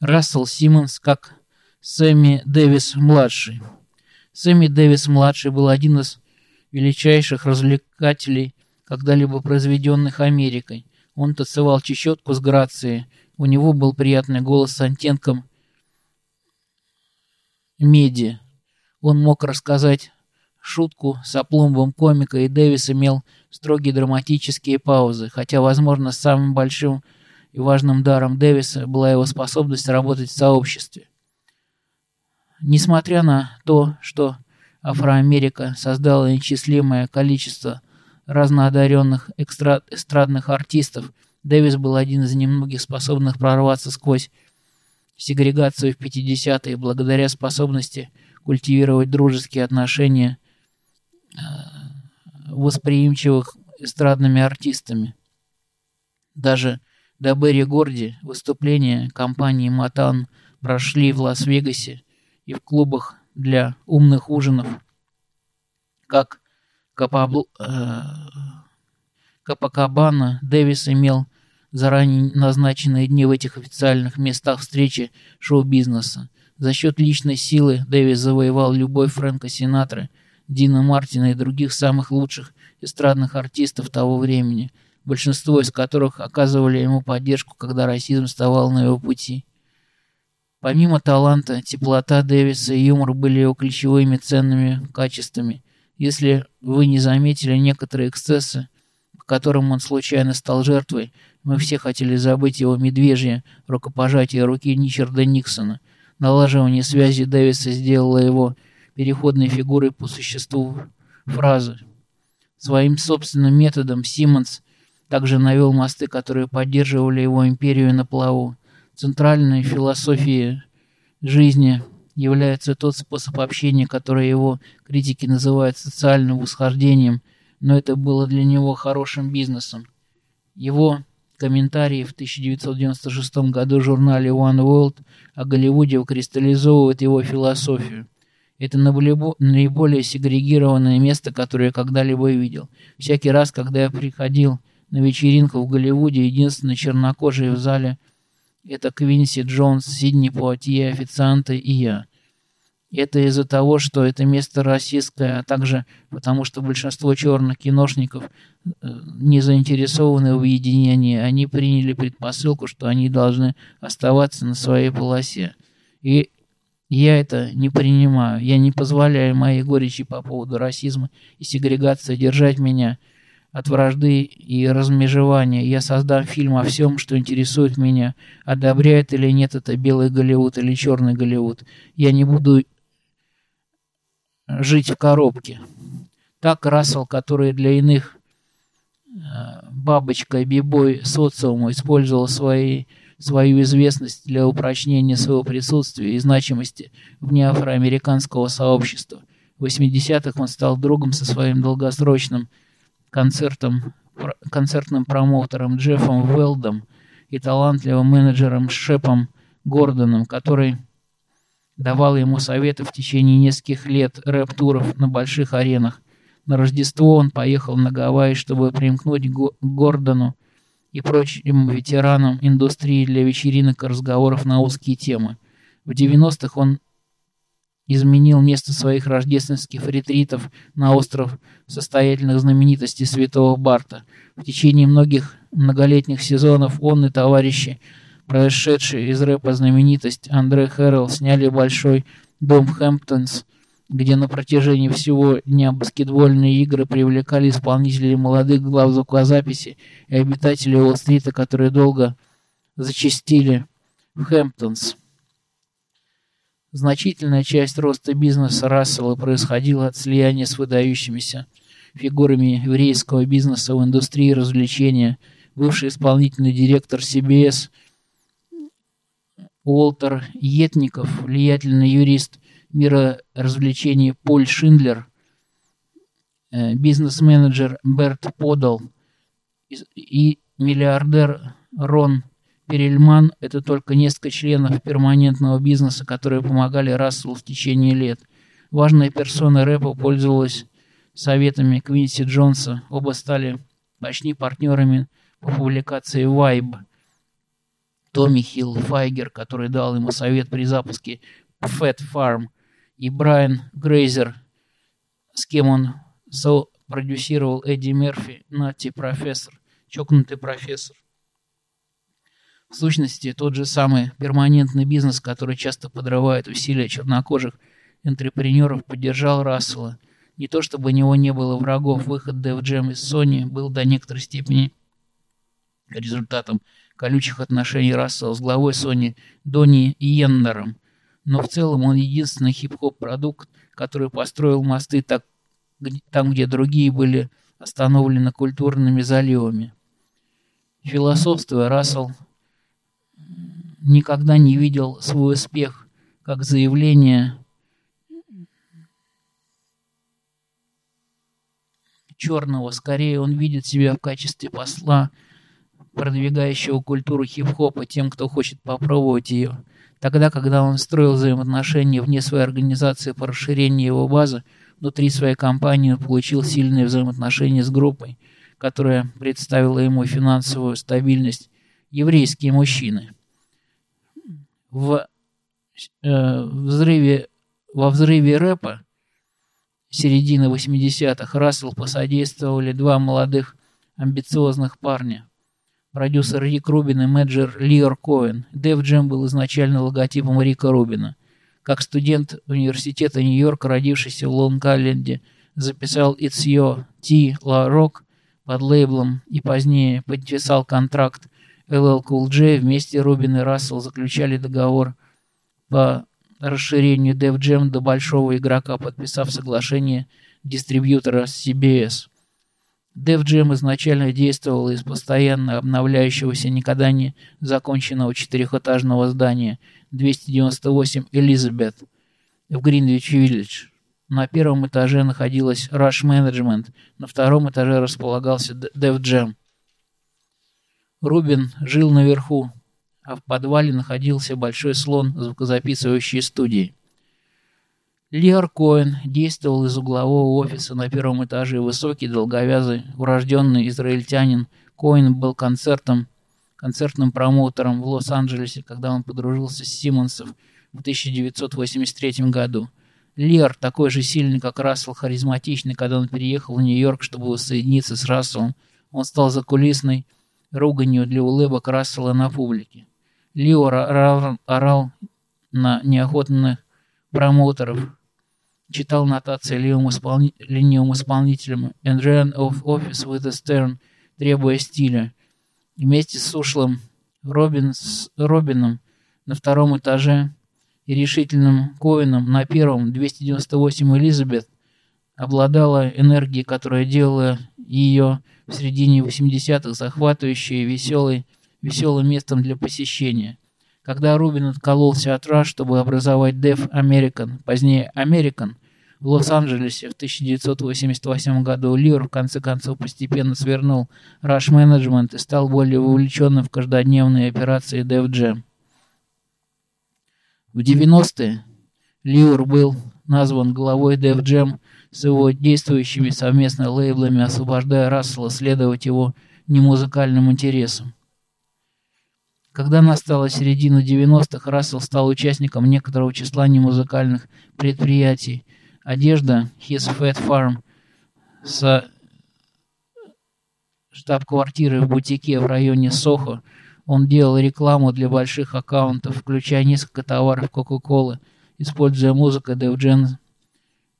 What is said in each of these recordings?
Рассел Симмонс как Сэмми Дэвис-младший. Сэмми Дэвис-младший был один из величайших развлекателей, когда-либо произведенных Америкой. Он танцевал чечетку с грацией, у него был приятный голос с оттенком меди. Он мог рассказать шутку с опломбом комика, и Дэвис имел строгие драматические паузы, хотя, возможно, самым большим и важным даром Дэвиса была его способность работать в сообществе. Несмотря на то, что Афроамерика создала неисчислимое количество разноодаренных эстрадных артистов, Дэвис был один из немногих способных прорваться сквозь сегрегацию в 50-е благодаря способности культивировать дружеские отношения э, восприимчивых эстрадными артистами. Даже до Берри Горди выступления компании «Матан» прошли в Лас-Вегасе и в клубах для умных ужинов, как Капабл... Э, Капакабана Дэвис имел заранее назначенные дни в этих официальных местах встречи шоу-бизнеса. За счет личной силы Дэвис завоевал любовь Фрэнка Синатры, Дина Мартина и других самых лучших эстрадных артистов того времени, большинство из которых оказывали ему поддержку, когда расизм вставал на его пути. Помимо таланта, теплота Дэвиса и юмор были его ключевыми ценными качествами. Если вы не заметили некоторые эксцессы, по которым он случайно стал жертвой, мы все хотели забыть его медвежье рукопожатие руки Ничарда Никсона. Налаживание связи Дэвиса сделало его переходной фигурой по существу фразы. Своим собственным методом Симмонс также навел мосты, которые поддерживали его империю на плаву. Центральной философией жизни является тот способ общения, который его критики называют социальным восхождением, но это было для него хорошим бизнесом. Его Комментарии в 1996 году в журнале One World о Голливуде выкристаллизовывают его философию. Это наиболее сегрегированное место, которое я когда-либо видел. Всякий раз, когда я приходил на вечеринку в Голливуде, единственный чернокожий в зале – это Квинси Джонс, Сидни Пуатье, официанты и я – это из-за того, что это место российское, а также потому, что большинство черных киношников э, не заинтересованы в объединении. Они приняли предпосылку, что они должны оставаться на своей полосе. И я это не принимаю. Я не позволяю моей горечи по поводу расизма и сегрегации держать меня от вражды и размежевания. Я создам фильм о всем, что интересует меня, одобряет или нет это белый Голливуд или черный Голливуд. Я не буду жить в коробке. Так Рассел, который для иных э, бабочка бибой социума использовал свои, свою известность для упрочнения своего присутствия и значимости вне афроамериканского сообщества. В 80-х он стал другом со своим долгосрочным концертом, концертным промоутером Джеффом Велдом и талантливым менеджером Шепом Гордоном, который давал ему советы в течение нескольких лет рэп-туров на больших аренах. На Рождество он поехал на Гавайи, чтобы примкнуть Гордону и прочим ветеранам индустрии для вечеринок и разговоров на узкие темы. В 90-х он изменил место своих рождественских ретритов на остров состоятельных знаменитостей Святого Барта. В течение многих многолетних сезонов он и товарищи Прошедший из рэпа знаменитость Андре Хэррелл сняли большой дом Хэмптонс, где на протяжении всего дня баскетбольные игры привлекали исполнителей молодых глав звукозаписи и обитателей Уолл-стрита, которые долго зачастили в Хэмптонс. Значительная часть роста бизнеса Рассела происходила от слияния с выдающимися фигурами еврейского бизнеса в индустрии развлечения. Бывший исполнительный директор CBS – Уолтер Етников, влиятельный юрист мира развлечений Поль Шиндлер, э, бизнес-менеджер Берт Подал и миллиардер Рон Перельман – это только несколько членов перманентного бизнеса, которые помогали Расселу в течение лет. Важная персона рэпа пользовалась советами Квинси Джонса. Оба стали почти партнерами по публикации Vibe – Томми Хилл Файгер, который дал ему совет при запуске Fat Farm, и Брайан Грейзер, с кем он продюсировал Эдди Мерфи, Натти Профессор, чокнутый профессор. В сущности, тот же самый перманентный бизнес, который часто подрывает усилия чернокожих интерпренеров, поддержал Рассела. Не то чтобы у него не было врагов, выход Def Jam из Sony был до некоторой степени результатом колючих отношений Рассела с главой Sony Донни Йеннером. Но в целом он единственный хип-хоп продукт, который построил мосты так, там, где другие были остановлены культурными заливами. Философствуя, Рассел никогда не видел свой успех как заявление черного. Скорее, он видит себя в качестве посла, продвигающего культуру хип-хопа тем, кто хочет попробовать ее. Тогда, когда он строил взаимоотношения вне своей организации по расширению его базы, внутри своей компании он получил сильные взаимоотношения с группой, которая представила ему финансовую стабильность еврейские мужчины. В э, взрыве, во взрыве рэпа середины 80-х Рассел посодействовали два молодых амбициозных парня. Продюсер Рик Рубин и менеджер Лиор Коэн. Дэв Джем был изначально логотипом Рика Рубина. Как студент университета Нью-Йорка, родившийся в Лонг-Айленде, записал It's Your T La Rock под лейблом и позднее подписал контракт LL Cool J вместе Рубин и Рассел заключали договор по расширению Def Jam до большого игрока, подписав соглашение дистрибьютора с CBS. Def Jam изначально действовал из постоянно обновляющегося, никогда не законченного четырехэтажного здания 298 Элизабет в Гринвич-Виллидж. На первом этаже находилась Rush Management, на втором этаже располагался Def Jam. Рубин жил наверху, а в подвале находился большой слон звукозаписывающей студии. Лиар Коэн действовал из углового офиса на первом этаже. Высокий, долговязый, урожденный израильтянин Коэн был концертом, концертным промоутером в Лос-Анджелесе, когда он подружился с Симмонсов в 1983 году. Лиар, такой же сильный, как Рассел, харизматичный, когда он переехал в Нью-Йорк, чтобы воссоединиться с Расселом, он стал закулисной руганью для улыбок Рассела на публике. Лио орал, орал на неохотных промоутеров, читал нотации ленивым, исполни... исполнителям and ran off office with a stern, требуя стиля. Вместе с ушлым Робин... с Робином на втором этаже и решительным Коином на первом 298 Элизабет обладала энергией, которая делала ее в середине 80-х захватывающей веселой веселым местом для посещения. Когда Рубин откололся от Rush, чтобы образовать Def American, позднее American, в Лос-Анджелесе в 1988 году Лир в конце концов постепенно свернул Rush Management и стал более вовлеченным в каждодневные операции Def Jam. В 90-е Лиор был назван главой Def Jam с его действующими совместно лейблами, освобождая Рассела следовать его немузыкальным интересам. Когда настала середина 90-х, Рассел стал участником некоторого числа немузыкальных предприятий. Одежда His Fat Farm с штаб-квартиры в бутике в районе Сохо. Он делал рекламу для больших аккаунтов, включая несколько товаров Coca-Cola, используя музыку Dev Jam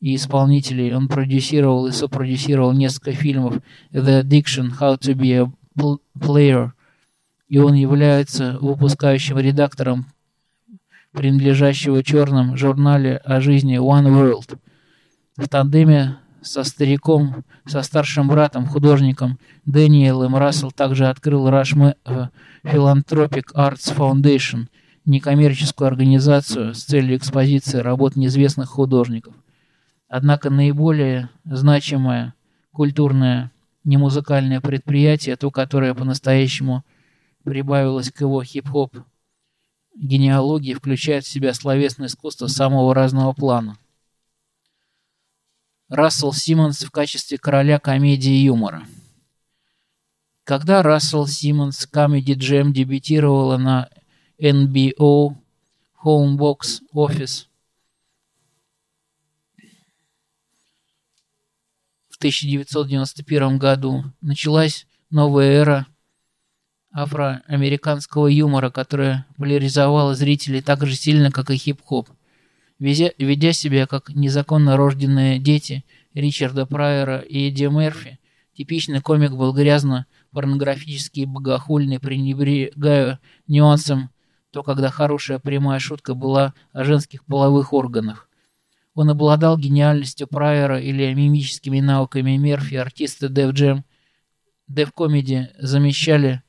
и исполнителей. Он продюсировал и сопродюсировал несколько фильмов The Addiction, How to be a Player, и он является выпускающим редактором принадлежащего черным журнале о жизни One World. В тандеме со стариком, со старшим братом, художником Дэниелом Рассел также открыл Rush Philanthropic Arts Foundation, некоммерческую организацию с целью экспозиции работ неизвестных художников. Однако наиболее значимое культурное немузыкальное предприятие, то, которое по-настоящему – прибавилось к его хип-хоп генеалогии, включает в себя словесное искусство самого разного плана. Рассел Симмонс в качестве короля комедии и юмора. Когда Рассел Симмонс Comedy Jam дебютировала на NBO Homebox Office. В 1991 году началась новая эра афроамериканского юмора, которая поляризовала зрителей так же сильно, как и хип-хоп. Ведя себя как незаконно рожденные дети Ричарда Прайера и Эдди Мерфи, типичный комик был грязно порнографический и богохульный, пренебрегая нюансом, то когда хорошая прямая шутка была о женских половых органах. Он обладал гениальностью Прайера или мимическими навыками Мерфи, артисты Def Jam, Def Comedy замещали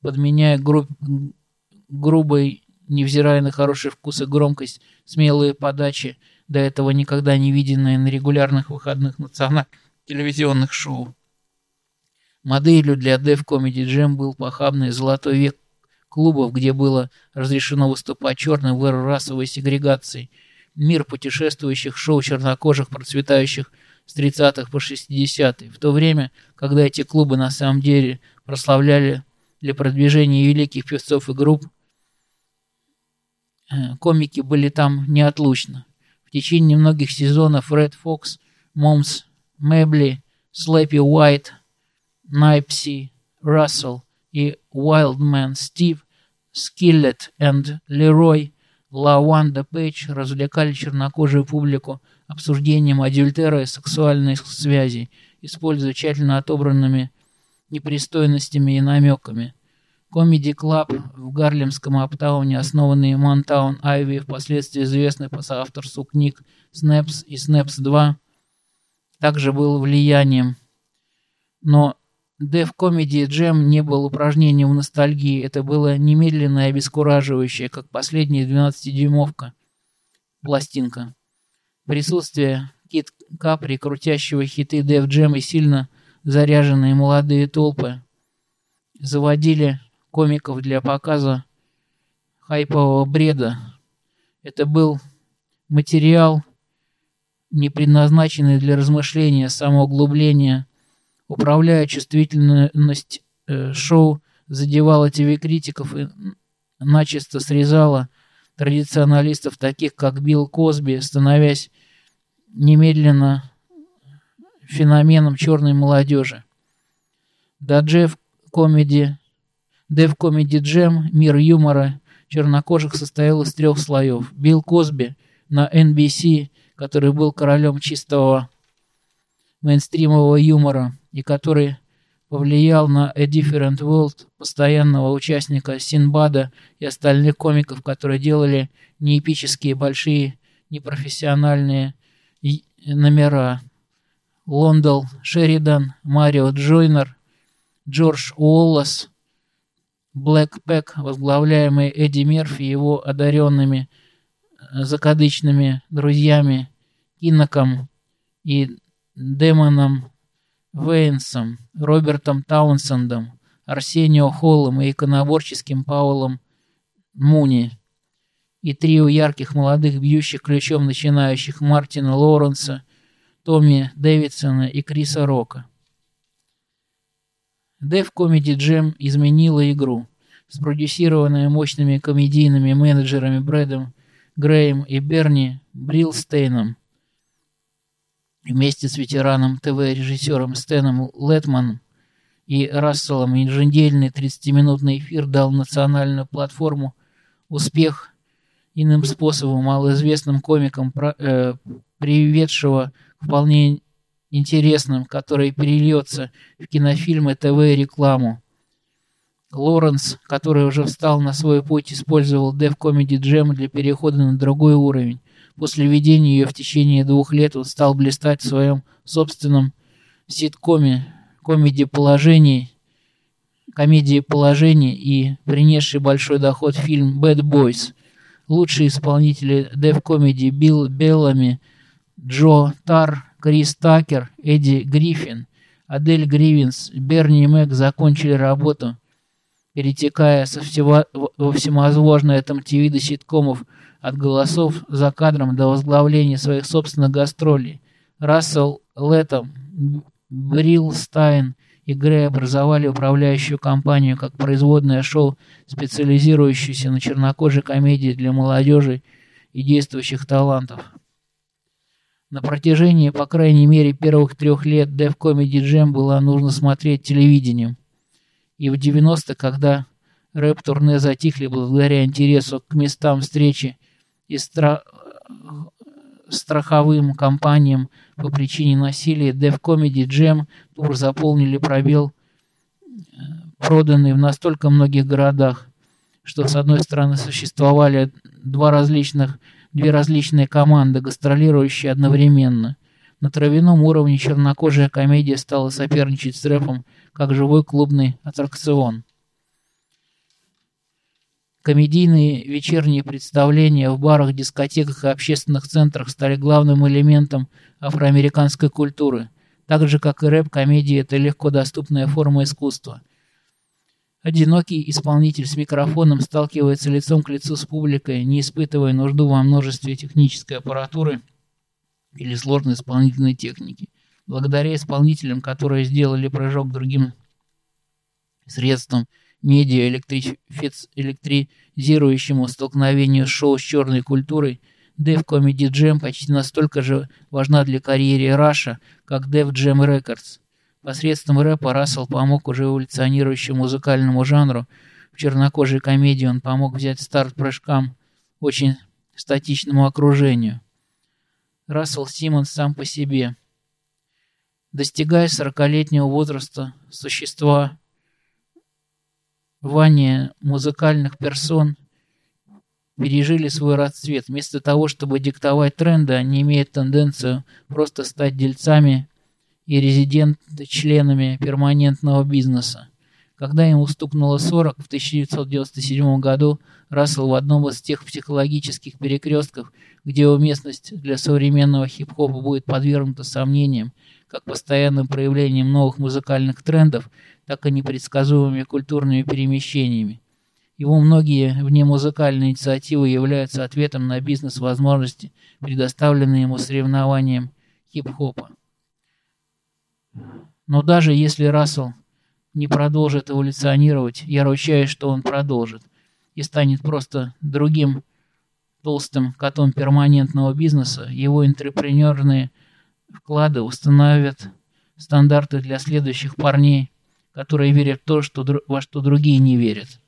подменяя гру... грубой, невзирая на хороший вкус и громкость, смелые подачи, до этого никогда не виденные на регулярных выходных национальных телевизионных шоу. Моделью для Def Comedy Jam был похабный золотой век клубов, где было разрешено выступать черным в эру расовой сегрегации. Мир путешествующих шоу чернокожих, процветающих с 30-х по 60-е, в то время, когда эти клубы на самом деле прославляли для продвижения великих певцов и групп. Э, комики были там неотлучно. В течение многих сезонов Ред Фокс, Момс Мэбли, Слэппи Уайт, Найпси Рассел и Уайлдмен Стив, Скиллет и Лерой, Лаванда Пейдж развлекали чернокожую публику обсуждением адюльтера и сексуальной связи, используя тщательно отобранными непристойностями и намеками. Comedy Club в гарлемском Аптауне, основанный Монтаун Айви, впоследствии известный по соавторству книг «Snaps» и «Snaps 2», также был влиянием. Но Def Comedy Jam не был упражнением в ностальгии, это было немедленное и обескураживающее, как последняя 12-дюймовка пластинка. Присутствие Кит Капри, крутящего хиты Def Jam и сильно заряженные молодые толпы заводили комиков для показа хайпового бреда. Это был материал, не предназначенный для размышления, самоуглубления. Управляя чувствительность э, шоу, задевала ТВ-критиков и начисто срезала традиционалистов, таких как Билл Косби, становясь немедленно феноменом черной молодежи. Да Джефф Комеди, Дев Комеди Джем, мир юмора чернокожих состоял из трех слоев. Билл Косби на NBC, который был королем чистого мейнстримового юмора и который повлиял на A Different World, постоянного участника Синбада и остальных комиков, которые делали не эпические большие, непрофессиональные номера. Лондал Шеридан, Марио Джойнер, Джордж Уоллес, Блэк Пэк, возглавляемый Эдди Мерфи и его одаренными э, закадычными друзьями Киноком и Демоном Вейнсом, Робертом Таунсендом, Арсенио Холлом и иконоборческим Паулом Муни и трио ярких молодых бьющих ключом начинающих Мартина Лоуренса, Томми Дэвидсона и Криса Рока. Dev Comedy Jam изменила игру, спродюсированная мощными комедийными менеджерами Брэдом Греем и Берни Брилстейном. Вместе с ветераном ТВ-режиссером Стэном Летманом и Расселом еженедельный 30-минутный эфир дал национальную платформу успех иным способом малоизвестным комикам, э, приведшего вполне интересным, который перельется в кинофильмы, ТВ и рекламу. Лоренс, который уже встал на свой путь, использовал Dev Comedy Jam для перехода на другой уровень. После ведения ее в течение двух лет он стал блистать в своем собственном ситкоме комедии положений, комедии положений и принесший большой доход фильм Bad Boys. Лучшие исполнители Comedy Билл Беллами, Джо Тар, Крис Такер, Эдди Гриффин, Адель Гривенс, Берни и Мэг закончили работу, перетекая со всего, во всевозможные тамтивиды ситкомов от голосов за кадром до возглавления своих собственных гастролей. Рассел Леттом, Брил Стайн и Грей образовали управляющую компанию как производное шоу, специализирующееся на чернокожей комедии для молодежи и действующих талантов. На протяжении, по крайней мере, первых трех лет Def Comedy Jam было нужно смотреть телевидением. И в 90-х, когда рэп-турне затихли благодаря интересу к местам встречи и стра... страховым компаниям по причине насилия, Def Comedy Jam тур заполнили пробел, э, проданный в настолько многих городах, что с одной стороны существовали два различных две различные команды, гастролирующие одновременно. На травяном уровне чернокожая комедия стала соперничать с рэпом, как живой клубный аттракцион. Комедийные вечерние представления в барах, дискотеках и общественных центрах стали главным элементом афроамериканской культуры. Так же, как и рэп, комедия – это легко доступная форма искусства. Одинокий исполнитель с микрофоном сталкивается лицом к лицу с публикой, не испытывая нужду во множестве технической аппаратуры или сложной исполнительной техники. Благодаря исполнителям, которые сделали прыжок к другим средствам медиа электри... электризирующему столкновению шоу с черной культурой, Dev Comedy Jam почти настолько же важна для карьеры Раша, как Dev Jam Records. Посредством рэпа Рассел помог уже эволюционирующему музыкальному жанру. В чернокожей комедии он помог взять старт прыжкам очень статичному окружению. Рассел Симмонс сам по себе. Достигая сорокалетнего возраста, существа Ваня музыкальных персон пережили свой расцвет. Вместо того, чтобы диктовать тренды, они имеют тенденцию просто стать дельцами и резидент-членами перманентного бизнеса. Когда ему стукнуло 40 в 1997 году, Рассел в одном из тех психологических перекрестков, где уместность для современного хип-хопа будет подвергнута сомнениям, как постоянным проявлением новых музыкальных трендов, так и непредсказуемыми культурными перемещениями. Его многие внемузыкальные инициативы являются ответом на бизнес-возможности, предоставленные ему соревнованием хип-хопа. Но даже если Рассел не продолжит эволюционировать, я ручаюсь, что он продолжит и станет просто другим толстым котом перманентного бизнеса, его интерпренерные вклады установят стандарты для следующих парней, которые верят в то, что, во что другие не верят.